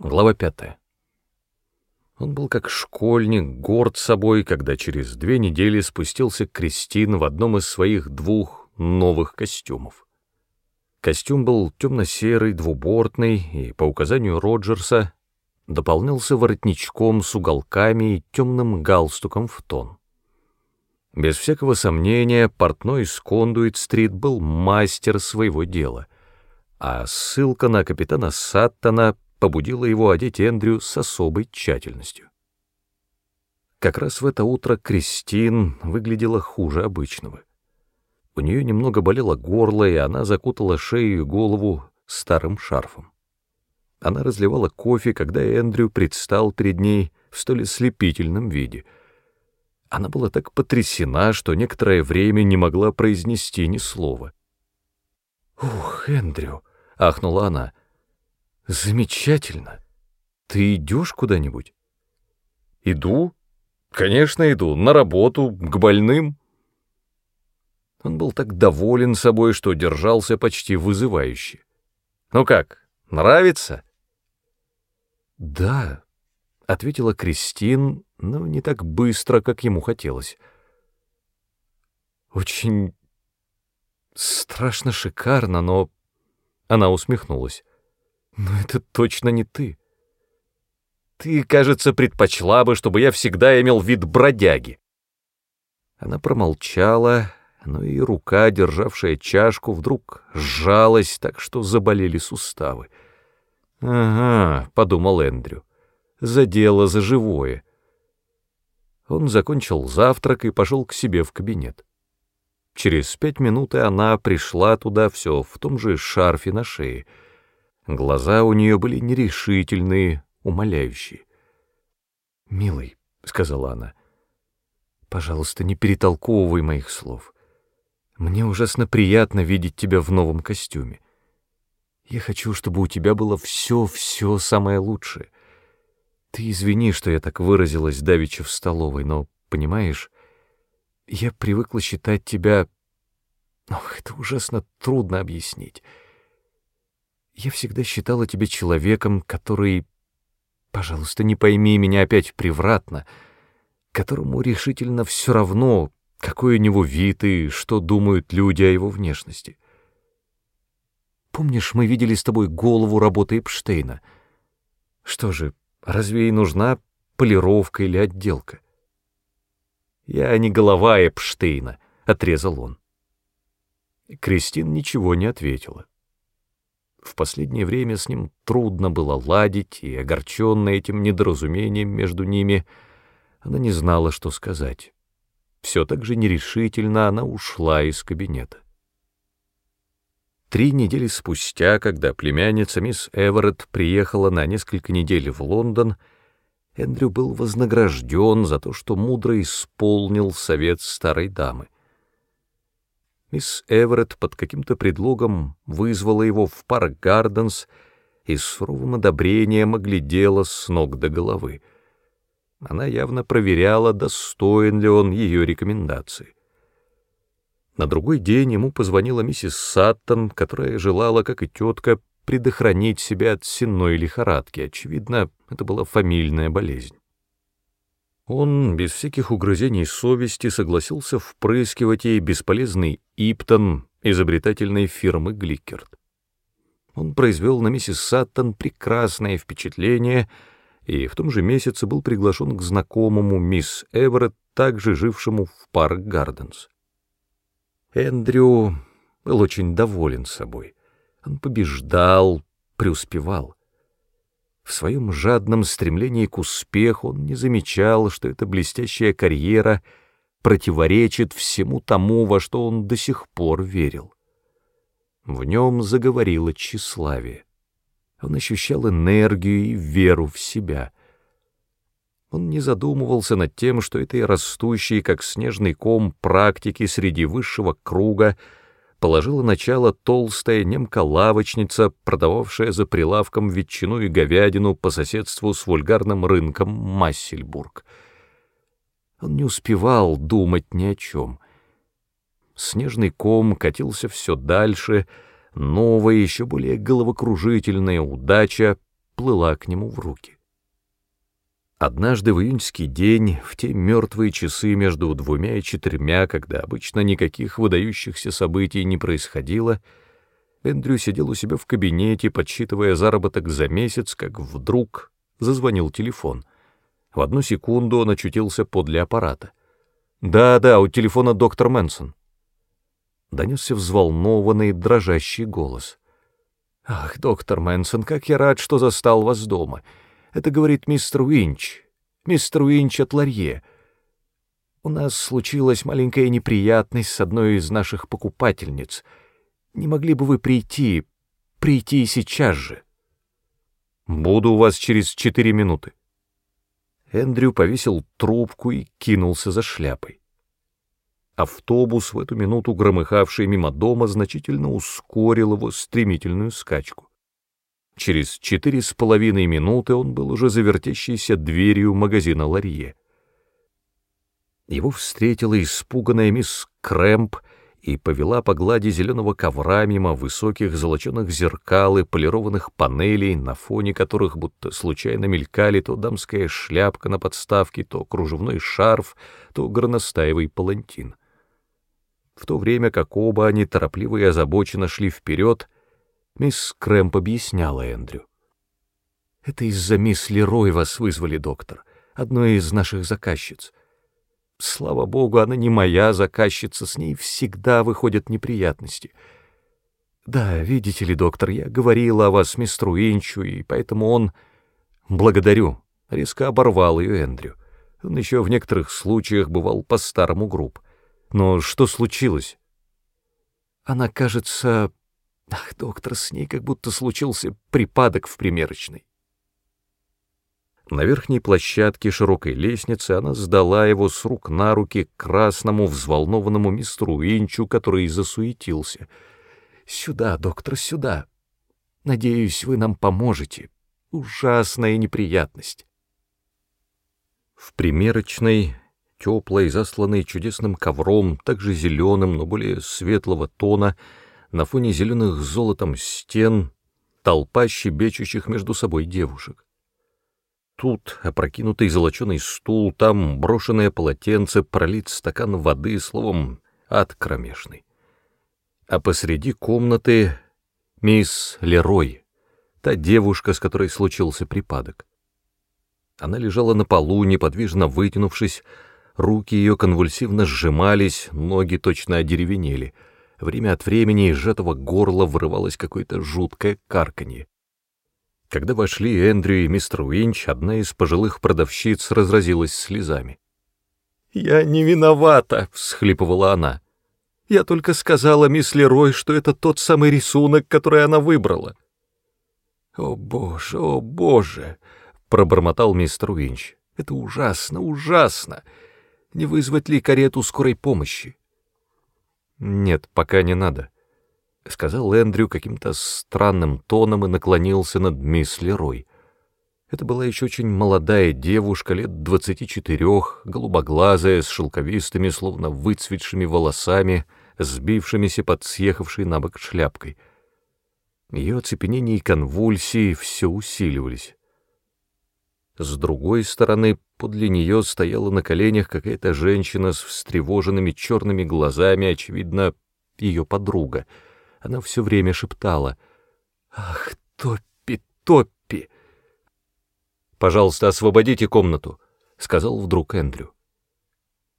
Глава пятая. Он был как школьник, горд собой, когда через две недели спустился Кристин в одном из своих двух новых костюмов. Костюм был темно-серый, двубортный, и, по указанию Роджерса, дополнялся воротничком с уголками и темным галстуком в тон. Без всякого сомнения, портной с Кондуит-стрит был мастер своего дела, а ссылка на капитана Саттона побудило его одеть Эндрю с особой тщательностью. Как раз в это утро Кристин выглядела хуже обычного. У нее немного болело горло, и она закутала шею и голову старым шарфом. Она разливала кофе, когда Эндрю предстал перед ней в столь ослепительном виде. Она была так потрясена, что некоторое время не могла произнести ни слова. «Ух, Эндрю!» — ахнула она — Замечательно. Ты идешь куда-нибудь? Иду. Конечно, иду. На работу, к больным. Он был так доволен собой, что держался почти вызывающе. Ну как, нравится? Да, ответила Кристин, но не так быстро, как ему хотелось. Очень страшно шикарно, но... Она усмехнулась. Но это точно не ты. Ты, кажется, предпочла бы, чтобы я всегда имел вид бродяги. Она промолчала, но и рука, державшая чашку, вдруг сжалась так, что заболели суставы. «Ага», — подумал Эндрю, — «задело за живое». Он закончил завтрак и пошел к себе в кабинет. Через пять минут и она пришла туда все в том же шарфе на шее — Глаза у нее были нерешительные, умоляющие. «Милый», — сказала она, — «пожалуйста, не перетолковывай моих слов. Мне ужасно приятно видеть тебя в новом костюме. Я хочу, чтобы у тебя было все-все самое лучшее. Ты извини, что я так выразилась давеча в столовой, но, понимаешь, я привыкла считать тебя... Ох, это ужасно трудно объяснить». Я всегда считала тебя человеком, который... Пожалуйста, не пойми меня опять превратно, которому решительно все равно, какой у него вид и что думают люди о его внешности. Помнишь, мы видели с тобой голову работы Эпштейна? Что же, разве ей нужна полировка или отделка? Я не голова Эпштейна, — отрезал он. Кристин ничего не ответила. В последнее время с ним трудно было ладить, и, огорченная этим недоразумением между ними, она не знала, что сказать. Все так же нерешительно она ушла из кабинета. Три недели спустя, когда племянница мисс Эверетт приехала на несколько недель в Лондон, Эндрю был вознагражден за то, что мудро исполнил совет старой дамы — Мисс Эверетт под каким-то предлогом вызвала его в парк Гарденс и с суровым одобрением оглядела с ног до головы. Она явно проверяла, достоин ли он ее рекомендации. На другой день ему позвонила миссис Саттон, которая желала, как и тетка, предохранить себя от сенной лихорадки. Очевидно, это была фамильная болезнь. Он без всяких угрызений совести согласился впрыскивать ей бесполезный Иптон изобретательной фирмы Гликерт. Он произвел на миссис Саттон прекрасное впечатление и в том же месяце был приглашен к знакомому мисс Эверетт, также жившему в парк Гарденс. Эндрю был очень доволен собой. Он побеждал, преуспевал. В своем жадном стремлении к успеху он не замечал, что эта блестящая карьера противоречит всему тому, во что он до сих пор верил. В нем заговорило тщеславие. Он ощущал энергию и веру в себя. Он не задумывался над тем, что этой растущей, как снежный ком, практики среди высшего круга — положила начало толстая немка-лавочница, продававшая за прилавком ветчину и говядину по соседству с вульгарным рынком Массельбург. Он не успевал думать ни о чем. Снежный ком катился все дальше, новая, еще более головокружительная удача вплыла к нему в руки. Однажды в июньский день, в те мертвые часы между двумя и четырьмя, когда обычно никаких выдающихся событий не происходило, Эндрю сидел у себя в кабинете, подсчитывая заработок за месяц, как вдруг зазвонил телефон. В одну секунду он очутился подле аппарата. «Да-да, у телефона доктор Мэнсон». Донесся взволнованный, дрожащий голос. «Ах, доктор Мэнсон, как я рад, что застал вас дома!» Это говорит мистер Уинч, мистер Уинч от Ларье. У нас случилась маленькая неприятность с одной из наших покупательниц. Не могли бы вы прийти, прийти сейчас же? Буду у вас через четыре минуты. Эндрю повесил трубку и кинулся за шляпой. Автобус, в эту минуту громыхавший мимо дома, значительно ускорил его стремительную скачку. Через четыре с половиной минуты он был уже за вертящейся дверью магазина Ларье. Его встретила испуганная мисс Крэмп и повела по глади зеленого ковра мимо высоких золоченых зеркал и полированных панелей, на фоне которых будто случайно мелькали то дамская шляпка на подставке, то кружевной шарф, то горностаевый палантин. В то время как оба они торопливо и озабоченно шли вперед, Мисс Крэмп объясняла Эндрю. «Это из-за мисс Лерой вас вызвали, доктор, одной из наших заказчиц. Слава богу, она не моя заказчица, с ней всегда выходят неприятности. Да, видите ли, доктор, я говорила о вас мистеру Инчу, и поэтому он... Благодарю», — резко оборвал ее Эндрю. Он еще в некоторых случаях бывал по-старому груб. Но что случилось? Она, кажется, Ах, доктор, с ней как будто случился припадок в примерочной. На верхней площадке широкой лестницы она сдала его с рук на руки красному взволнованному мистеру Инчу, который засуетился. «Сюда, доктор, сюда. Надеюсь, вы нам поможете. Ужасная неприятность». В примерочной, теплой, засланной чудесным ковром, также зеленым, но более светлого тона, на фоне зеленых золотом стен толпа щебечущих между собой девушек. Тут опрокинутый золоченый стул, там брошенное полотенце, пролит стакан воды, словом, ад кромешный. А посреди комнаты мисс Лерой, та девушка, с которой случился припадок. Она лежала на полу, неподвижно вытянувшись, руки ее конвульсивно сжимались, ноги точно одеревенели — Время от времени из сжатого горла вырывалось какое-то жуткое карканье. Когда вошли Эндрю и мистер Уинч, одна из пожилых продавщиц разразилась слезами. «Я не виновата!» — всхлипывала она. «Я только сказала мисс Лерой, что это тот самый рисунок, который она выбрала». «О, боже, о, боже!» — пробормотал мистер Уинч. «Это ужасно, ужасно! Не вызвать ли карету скорой помощи?» «Нет, пока не надо», — сказал Эндрю каким-то странным тоном и наклонился над мисс Лерой. Это была еще очень молодая девушка, лет двадцати четырех, голубоглазая, с шелковистыми, словно выцветшими волосами, сбившимися под съехавшей на бок шляпкой. Ее оцепенение и конвульсии все усиливались. С другой стороны, подле нее стояла на коленях какая-то женщина с встревоженными черными глазами, очевидно, ее подруга. Она все время шептала «Ах, Топпи, Топпи!» «Пожалуйста, освободите комнату», — сказал вдруг Эндрю.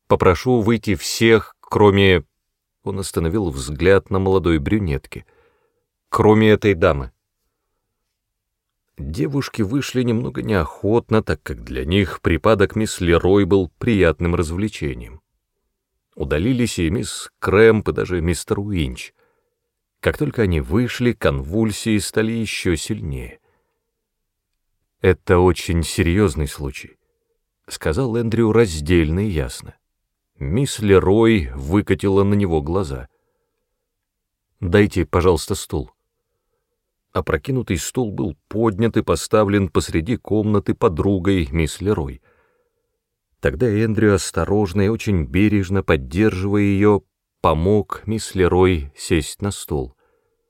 «Попрошу выйти всех, кроме...» Он остановил взгляд на молодой брюнетке. «Кроме этой дамы». Девушки вышли немного неохотно, так как для них припадок мисс Лерой был приятным развлечением. Удалились и мисс Крэмп, и даже мистер Уинч. Как только они вышли, конвульсии стали еще сильнее. «Это очень серьезный случай», — сказал Эндрю раздельно и ясно. Мисс Лерой выкатила на него глаза. «Дайте, пожалуйста, стул». Опрокинутый стул был поднят и поставлен посреди комнаты подругой мисс Лерой. Тогда Эндрю осторожно и очень бережно, поддерживая ее, помог мисс Лерой сесть на стул.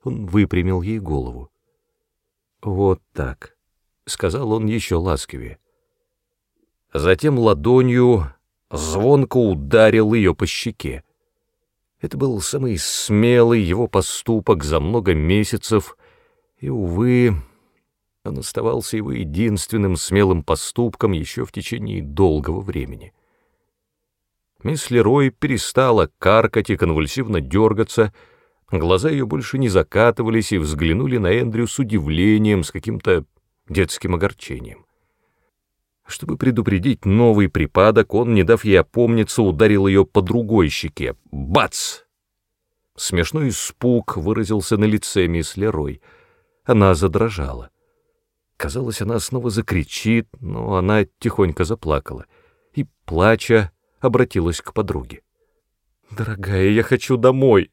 Он выпрямил ей голову. «Вот так. — сказал он еще ласковее. Затем ладонью звонко ударил ее по щеке. Это был самый смелый его поступок за много месяцев, и, увы, он оставался его единственным смелым поступком еще в течение долгого времени. Мисс Лерой перестала каркать и конвульсивно дергаться, глаза ее больше не закатывались и взглянули на Эндрю с удивлением, с каким-то детским огорчением. Чтобы предупредить новый припадок, он, не дав ей опомниться, ударил ее по другой щеке. Бац! Смешной испуг выразился на лице мисс Лерой. Она задрожала. Казалось, она снова закричит, но она тихонько заплакала и, плача, обратилась к подруге. «Дорогая, я хочу домой!»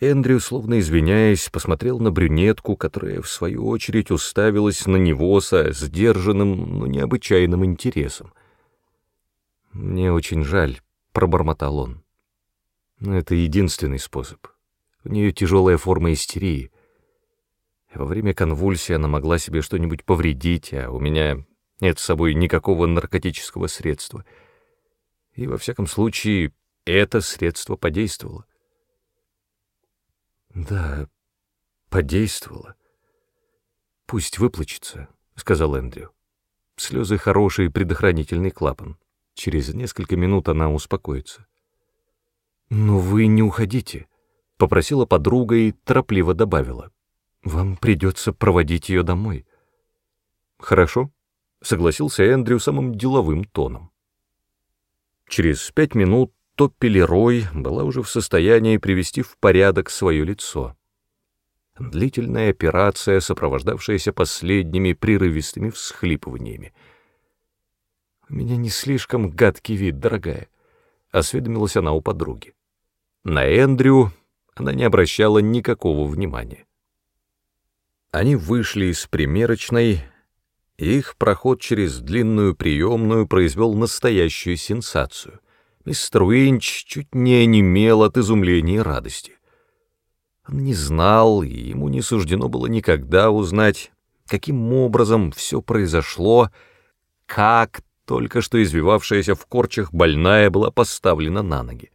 Эндрю, словно извиняясь, посмотрел на брюнетку, которая, в свою очередь, уставилась на него со сдержанным, но необычайным интересом. «Мне очень жаль», — пробормотал он. «Но это единственный способ. У нее тяжелая форма истерии. Во время конвульсии она могла себе что-нибудь повредить, а у меня нет с собой никакого наркотического средства. И, во всяком случае, это средство подействовало. Да, подействовало. Пусть выплачется, — сказал Эндрю. Слезы — хороший предохранительный клапан. Через несколько минут она успокоится. «Но вы не уходите», — попросила подруга и торопливо добавила. Вам придется проводить ее домой. Хорошо, согласился Эндрю самым деловым тоном. Через пять минут Топпи Лерой была уже в состоянии привести в порядок свое лицо. Длительная операция, сопровождавшаяся последними прерывистыми всхлипываниями. «У меня не слишком гадкий вид, дорогая», — осведомилась она у подруги. На Эндрю она не обращала никакого внимания. Они вышли из примерочной, и их проход через длинную приемную произвел настоящую сенсацию. Мистер Уинч чуть не онемел от изумления и радости. Он не знал, и ему не суждено было никогда узнать, каким образом все произошло, как только что извивавшаяся в корчах больная была поставлена на ноги.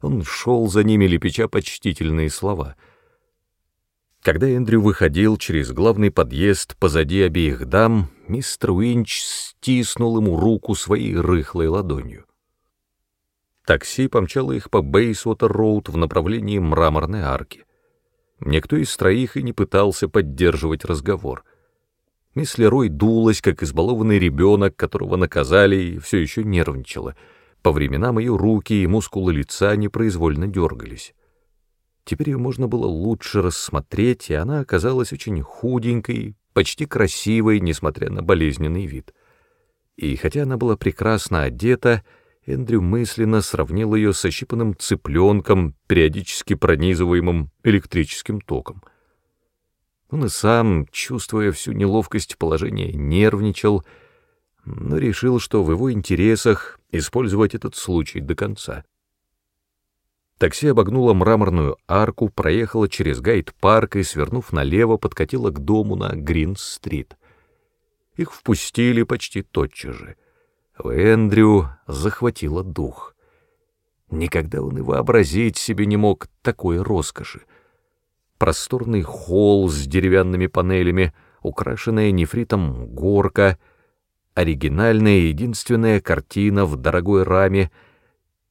Он шел за ними, лепеча почтительные слова — когда Эндрю выходил через главный подъезд позади обеих дам, мистер Уинч стиснул ему руку своей рыхлой ладонью. Такси помчало их по Бейсуотер-роуд в направлении мраморной арки. Никто из троих и не пытался поддерживать разговор. Мисс Лерой дулась, как избалованный ребенок, которого наказали, и все еще нервничала. По временам ее руки и мускулы лица непроизвольно дергались. Теперь ее можно было лучше рассмотреть, и она оказалась очень худенькой, почти красивой, несмотря на болезненный вид. И хотя она была прекрасно одета, Эндрю мысленно сравнил ее с ощипанным цыпленком, периодически пронизываемым электрическим током. Он и сам, чувствуя всю неловкость положения, нервничал, но решил, что в его интересах использовать этот случай до конца. Такси обогнуло мраморную арку, проехало через гайд-парк и, свернув налево, подкатило к дому на Грин-стрит. Их впустили почти тотчас же. В Эндрю захватило дух. Никогда он и вообразить себе не мог такой роскоши. Просторный холл с деревянными панелями, украшенная нефритом горка, оригинальная единственная картина в дорогой раме —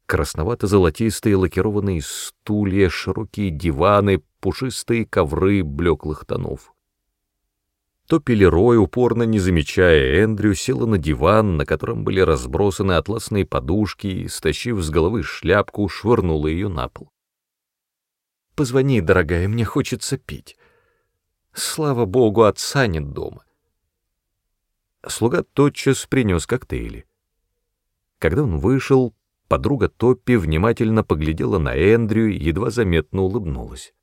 красновато-золотистые лакированные стулья, широкие диваны, пушистые ковры блеклых тонов. То Пелерой, упорно не замечая Эндрю, села на диван, на котором были разбросаны атласные подушки, и, стащив с головы шляпку, швырнула ее на пол. «Позвони, дорогая, мне хочется пить. Слава богу, отца нет дома». Слуга тотчас принес коктейли. Когда он вышел, Подруга Топпи внимательно поглядела на Эндрю и едва заметно улыбнулась.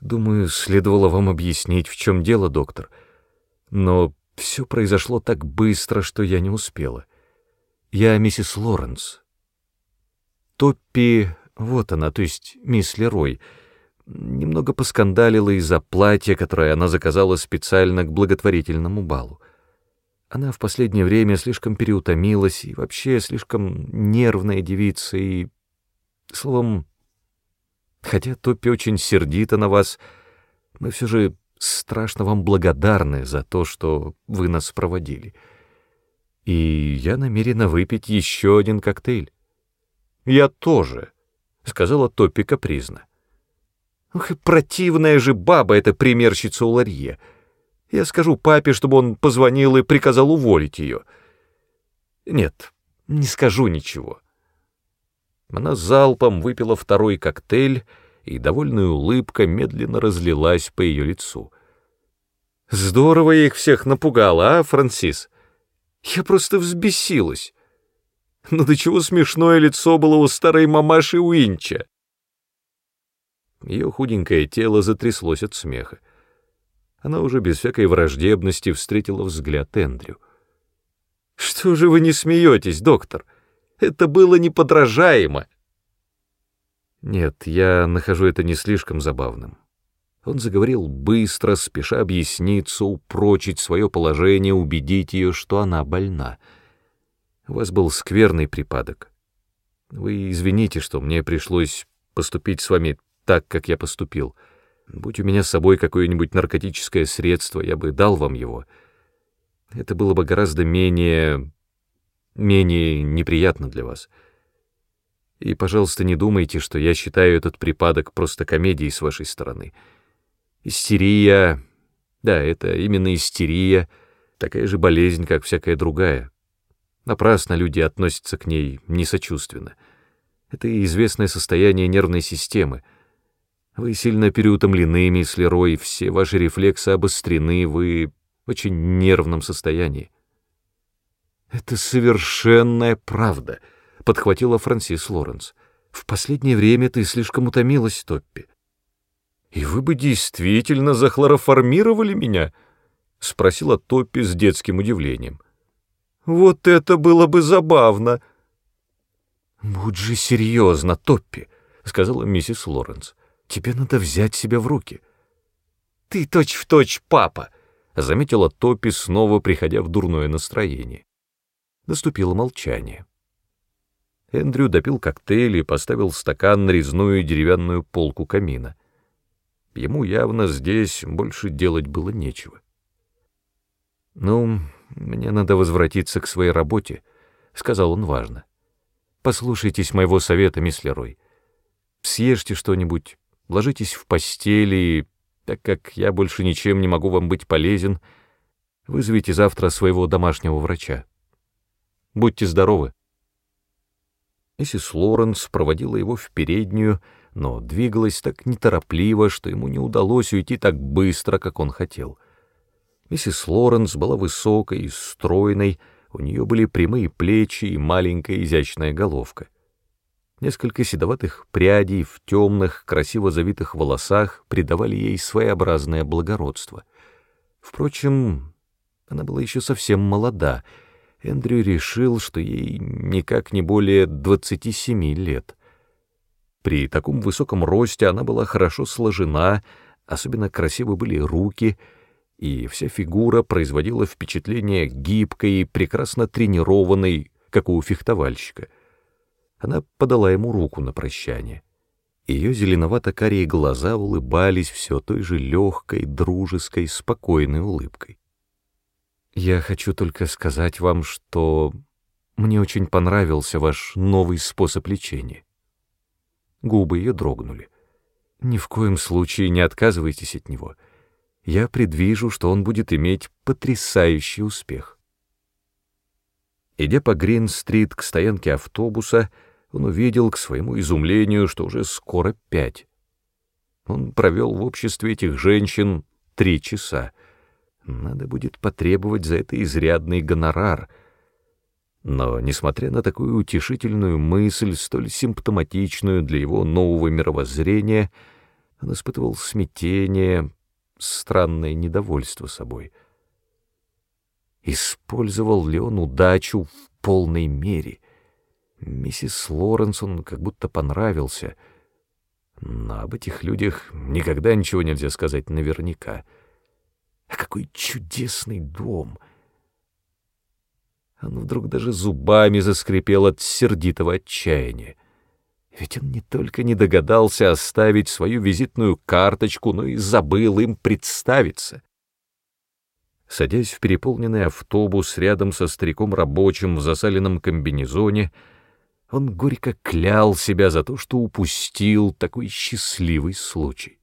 «Думаю, следовало вам объяснить, в чем дело, доктор. Но все произошло так быстро, что я не успела. Я миссис Лоренс. Топпи, вот она, то есть мисс Лерой, немного поскандалила из-за платья, которое она заказала специально к благотворительному балу. Она в последнее время слишком переутомилась и вообще слишком нервная девица, и, словом, хотя Топпи очень сердита на вас, мы все же страшно вам благодарны за то, что вы нас проводили. И я намерена выпить еще один коктейль. «Я тоже», — сказала Топпи капризно. «Ух, и противная же баба эта примерщица у Ларье. Я скажу папе, чтобы он позвонил и приказал уволить ее». «Нет, не скажу ничего». Она залпом выпила второй коктейль, и довольная улыбка медленно разлилась по ее лицу. «Здорово их всех напугала, а, Франсис? Я просто взбесилась». Ну до чего смешное лицо было у старой мамаши Уинча. Ее худенькое тело затряслось от смеха. Она уже без всякой враждебности встретила взгляд Эндрю. «Что же вы не смеетесь, доктор? Это было неподражаемо!» «Нет, я нахожу это не слишком забавным». Он заговорил быстро, спеша объясниться, упрочить свое положение, убедить ее, что она больна — у вас был скверный припадок. Вы извините, что мне пришлось поступить с вами так, как я поступил. Будь у меня с собой какое-нибудь наркотическое средство, я бы дал вам его. Это было бы гораздо менее... менее неприятно для вас. И, пожалуйста, не думайте, что я считаю этот припадок просто комедией с вашей стороны. Истерия... Да, это именно истерия, такая же болезнь, как всякая другая. Напрасно люди относятся к ней несочувственно. Это известное состояние нервной системы. Вы сильно переутомлены, мисс Лерой, все ваши рефлексы обострены, вы в очень нервном состоянии. «Это совершенная правда», — подхватила Франсис Лоренс. «В последнее время ты слишком утомилась, Топпи». «И вы бы действительно захлороформировали меня?» — спросила Топпи с детским удивлением. — вот это было бы забавно!» «Будь же серьезно, Топпи», — сказала миссис Лоренс. «Тебе надо взять себя в руки». «Ты точь-в-точь точь папа», — заметила Топпи, снова приходя в дурное настроение. Наступило молчание. Эндрю допил коктейль и поставил стакан на резную деревянную полку камина. Ему явно здесь больше делать было нечего. «Ну, «Мне надо возвратиться к своей работе», — сказал он важно. «Послушайтесь моего совета, мисс Лерой. Съешьте что-нибудь, ложитесь в постели, и, так как я больше ничем не могу вам быть полезен, вызовите завтра своего домашнего врача. Будьте здоровы». Миссис Лоренс проводила его в переднюю, но двигалась так неторопливо, что ему не удалось уйти так быстро, как он хотел — Миссис Лоренс была высокой и стройной, у нее были прямые плечи и маленькая изящная головка. Несколько седоватых прядей в темных, красиво завитых волосах придавали ей своеобразное благородство. Впрочем, она была еще совсем молода. Эндрю решил, что ей никак не более 27 лет. При таком высоком росте она была хорошо сложена, особенно красивы были руки — и вся фигура производила впечатление гибкой и прекрасно тренированной, как у фехтовальщика. Она подала ему руку на прощание. Ее зеленовато-карие глаза улыбались все той же легкой, дружеской, спокойной улыбкой. «Я хочу только сказать вам, что мне очень понравился ваш новый способ лечения». Губы ее дрогнули. «Ни в коем случае не отказывайтесь от него» я предвижу, что он будет иметь потрясающий успех. Идя по Грин-стрит к стоянке автобуса, он увидел к своему изумлению, что уже скоро пять. Он провел в обществе этих женщин три часа. Надо будет потребовать за это изрядный гонорар. Но, несмотря на такую утешительную мысль, столь симптоматичную для его нового мировоззрения, он испытывал смятение, странное недовольство собой. Использовал ли он удачу в полной мере? Миссис Лоренсон как будто понравился. Но об этих людях никогда ничего нельзя сказать наверняка. А какой чудесный дом! Он вдруг даже зубами заскрипел от сердитого отчаяния. Ведь он не только не догадался оставить свою визитную карточку, но и забыл им представиться. Садясь в переполненный автобус рядом со стариком рабочим в засаленном комбинезоне, он горько клял себя за то, что упустил такой счастливый случай.